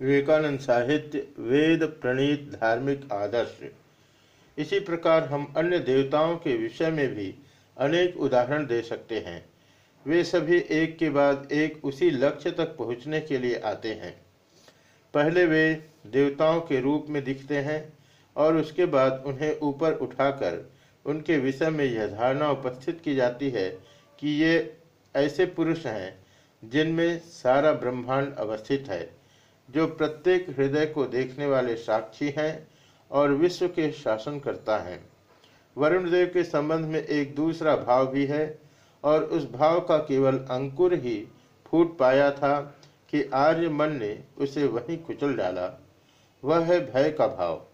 विवेकानंद साहित्य, वेद, प्रणीत, धार्मिक आदर्श। इसी प्रकार हम अन्य देवताओं के विषय में भी अनेक उदाहरण दे सकते हैं। वे सभी एक के बाद एक उसी लक्ष्य तक पहुँचने के लिए आते हैं। पहले वे देवताओं के रूप में दिखते हैं और उसके बाद उन्हें ऊपर उठाकर उनके विषय में यह धारणा उपस्थित की जाती है कि ये ऐसे पुरुष हैं जिनमें सारा ब्रह्मांड अवस्थित है। जो प्रत्येक हृदय को देखने वाले साक्षी हैं और विश्व के शासन करता है। वरुण देव के संबंध में एक दूसरा भाव भी है और उस भाव का केवल अंकुर ही फूट पाया था कि आर्य मन ने उसे वहीं कुचल डाला। वह है भय का भाव।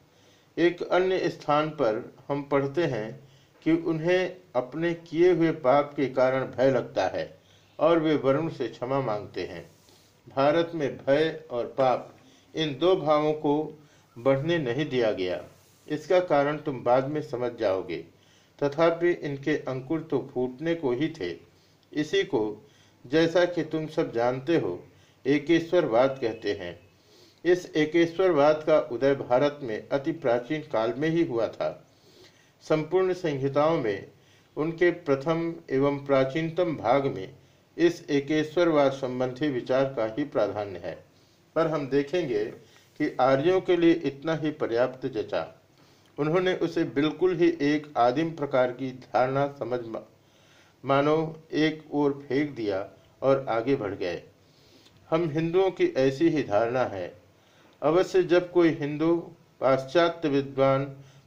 एक अन्य स्थान पर हम पढ़ते हैं कि उन्हें अपने किए हुए पाप के कारण भय लगता है और वे वरुण से क्षमा मांगते हैं। भारत में भय और पाप इन दो भावों को बढ़ने नहीं दिया गया। इसका कारण तुम बाद में समझ जाओगे। तथापि इनके अंकुर तो फूटने को ही थे। इसी को जैसा कि तुम सब जानते हो, एकेश्वरवाद कहते हैं। इस एकेश्वरवाद का उदय भारत में अति प्राचीन काल में ही हुआ था। संपूर्ण संहिताओं में उनके प्रथम एवं प्राचीनतम भाग में इस एकेश्वरवाद संबंधी विचार का ही प्राधान्य है। पर हम देखेंगे कि आर्यों के लिए इतना ही पर्याप्त जचा। उन्होंने उसे बिल्कुल ही एक आदिम प्रकार की धारणा समझ मानो, एक ओर फेंक दिया और आगे बढ़ गए। हम हिंदुओं की ऐसी ही धारणा है। अवश्य जब कोई हिंदू पाश्चात्य विद्वान,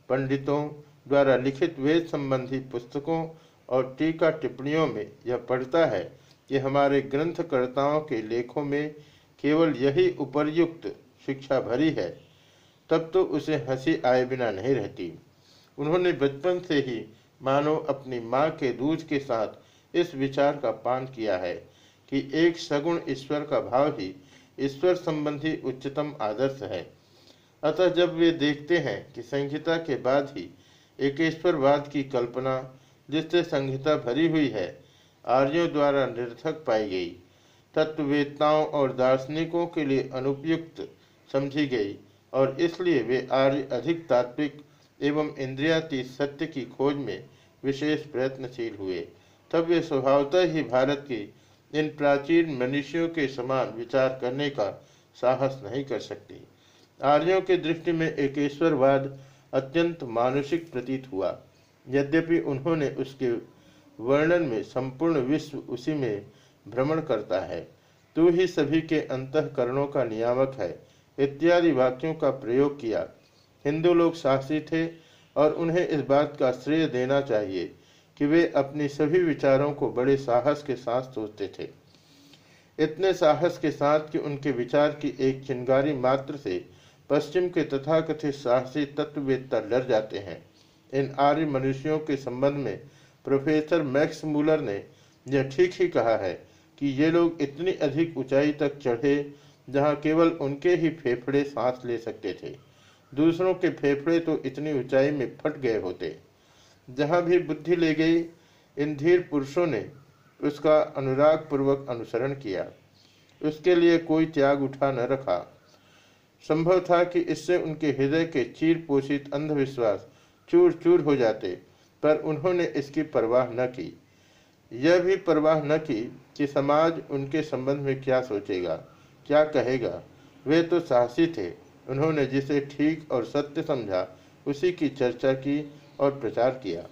पंडितों द्वारा लिखित वेद संबंधी पुस्तकों और टीका टिप्पणियों में यह पढ़ता है कि हमारे ग्रंथकर्ताओं के लेखों में केवल यही उपर्युक्त शिक्षा भरी है, तब तो उसे हँसी आए बिना नहीं रहती। उन्होंने बचपन से ही मानो अपनी माँ के दूध के साथ इस विचार का पान किया है कि एक सगुण ईश्वर का भाव ही ईश्वर संबंधी उच्चतम आदर्श है। अतः जब वे देखते हैं कि संहिता के बाद ही एकेश्वरवाद की कल्पना, जिससे संहिता भरी हुई है आर्यों द्वारा निरर्थक पाई गई। तत्ववेत्ताओं और दार्शनिकों के लिए अनुपयुक्त समझी गई और इसलिए वे आर्य अधिक तात्विक एवं इंद्रियातीत सत्य की खोज में विशेष प्रयत्नशील हुए। तब वे स्वभावतः ही भारत की इन प्राचीन मनुष्यों के समान विचार करने का साहस नहीं कर सकती। आर्यों के दृष्टि में एकेश्वरवाद अत्यंत मानसिक प्रतीत हुआ। यद्यपि उन्होंने उसके वर्णन में संपूर्ण विश्व उसी में भ्रमण करता है। तू ही सभी के अंतकरणों का नियामक है। इत्यादि वाक्यों का प्रयोग किया। हिंदू लोग साहसी थे और उन्हें इस बात का श्रेय देना चाहिए कि वे अपनी सभी विचारों को बड़े साहस के साथ सोचते थे। इतने साहस के साथ कि उनके विचार की एक चिंगारी मात्र से पश्चिम के तथाकथित साहसी तत्ववेत्ता डर जाते हैं। इन आर्य मनुष्यों के संबंध में प्रोफेसर मैक्स मूलर ने यह ठीक ही कहा है कि ये लोग इतनी अधिक ऊंचाई तक चढ़े जहाँ केवल उनके ही फेफड़े सांस ले सकते थे। दूसरों के फेफड़े तो इतनी ऊंचाई में फट गए होते। जहाँ भी बुद्धि ले गई, इन धीर पुरुषों ने उसका अनुराग पूर्वक अनुसरण किया। उसके लिए कोई त्याग उठा न रखा। संभव था कि इससे उनके हृदय के चीर पोषित अंधविश्वास चूर चूर हो जाते। पर उन्होंने इसकी परवाह न की। यह भी परवाह न की कि समाज उनके संबंध में क्या सोचेगा, क्या कहेगा। वे तो साहसी थे। उन्होंने जिसे ठीक और सत्य समझा, उसी की चर्चा की और प्रचार किया।